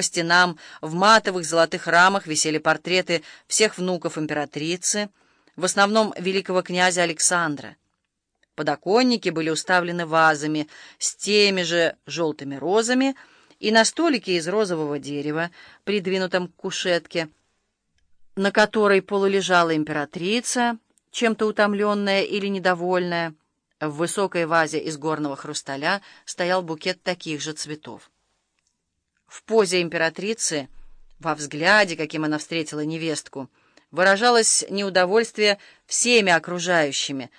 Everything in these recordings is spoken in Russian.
По стенам в матовых золотых рамах висели портреты всех внуков императрицы, в основном великого князя Александра. Подоконники были уставлены вазами с теми же желтыми розами, и на столике из розового дерева, придвинутом к кушетке, на которой полулежала императрица, чем-то утомленная или недовольная, в высокой вазе из горного хрусталя стоял букет таких же цветов. В позе императрицы, во взгляде, каким она встретила невестку, выражалось неудовольствие всеми окружающими,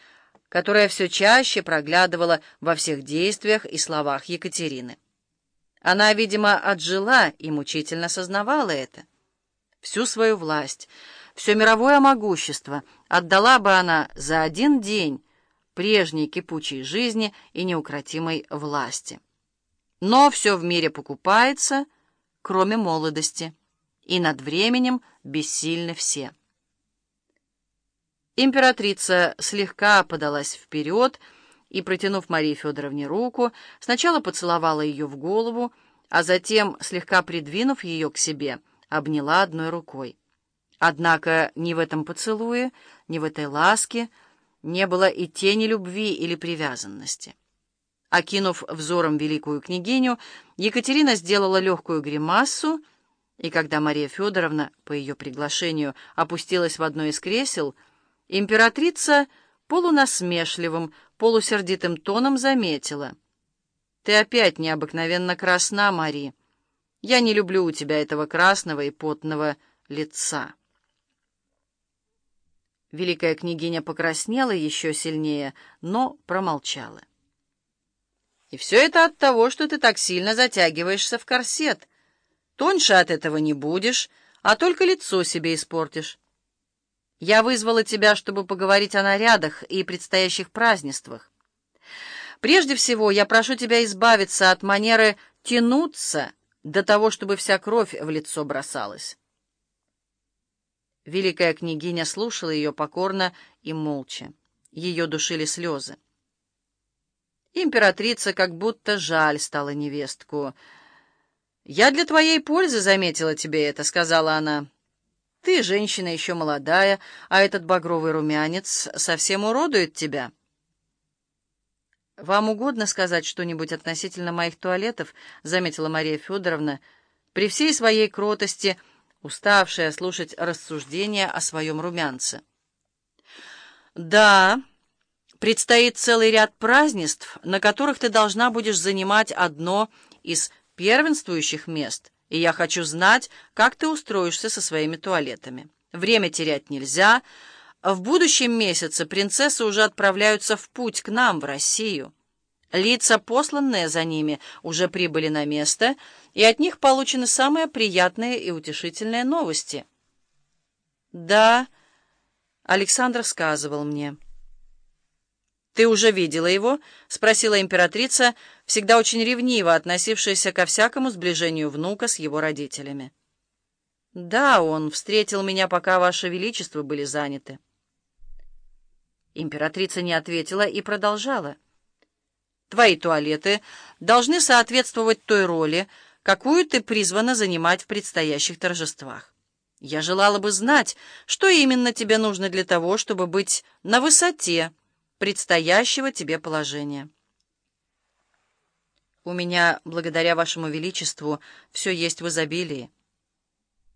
которое все чаще проглядывало во всех действиях и словах Екатерины. Она, видимо, отжила и мучительно сознавала это. Всю свою власть, все мировое могущество отдала бы она за один день прежней кипучей жизни и неукротимой власти. Но все в мире покупается, кроме молодости, и над временем бессильны все. Императрица слегка подалась вперед и, протянув Марии Федоровне руку, сначала поцеловала ее в голову, а затем, слегка придвинув ее к себе, обняла одной рукой. Однако ни в этом поцелуе, ни в этой ласке не было и тени любви или привязанности. Окинув взором великую княгиню, Екатерина сделала легкую гримасу, и когда Мария Федоровна, по ее приглашению, опустилась в одно из кресел, императрица полунасмешливым, полусердитым тоном заметила. «Ты опять необыкновенно красна, Мари. Я не люблю у тебя этого красного и потного лица». Великая княгиня покраснела еще сильнее, но промолчала. И все это от того, что ты так сильно затягиваешься в корсет. Тоньше от этого не будешь, а только лицо себе испортишь. Я вызвала тебя, чтобы поговорить о нарядах и предстоящих празднествах. Прежде всего, я прошу тебя избавиться от манеры тянуться до того, чтобы вся кровь в лицо бросалась. Великая княгиня слушала ее покорно и молча. Ее душили слезы. Императрица как будто жаль стала невестку. «Я для твоей пользы заметила тебе это», — сказала она. «Ты женщина еще молодая, а этот багровый румянец совсем уродует тебя». «Вам угодно сказать что-нибудь относительно моих туалетов?» — заметила Мария Федоровна, при всей своей кротости, уставшая слушать рассуждения о своем румянце. «Да», Предстоит целый ряд празднеств, на которых ты должна будешь занимать одно из первенствующих мест, и я хочу знать, как ты устроишься со своими туалетами. Время терять нельзя. В будущем месяце принцессы уже отправляются в путь к нам, в Россию. Лица, посланные за ними, уже прибыли на место, и от них получены самые приятные и утешительные новости. Да, Александр сказывал мне. «Ты уже видела его?» — спросила императрица, всегда очень ревниво относившаяся ко всякому сближению внука с его родителями. «Да, он встретил меня, пока Ваше Величество были заняты». Императрица не ответила и продолжала. «Твои туалеты должны соответствовать той роли, какую ты призвана занимать в предстоящих торжествах. Я желала бы знать, что именно тебе нужно для того, чтобы быть на высоте, предстоящего тебе положения. У меня, благодаря вашему величеству, все есть в изобилии.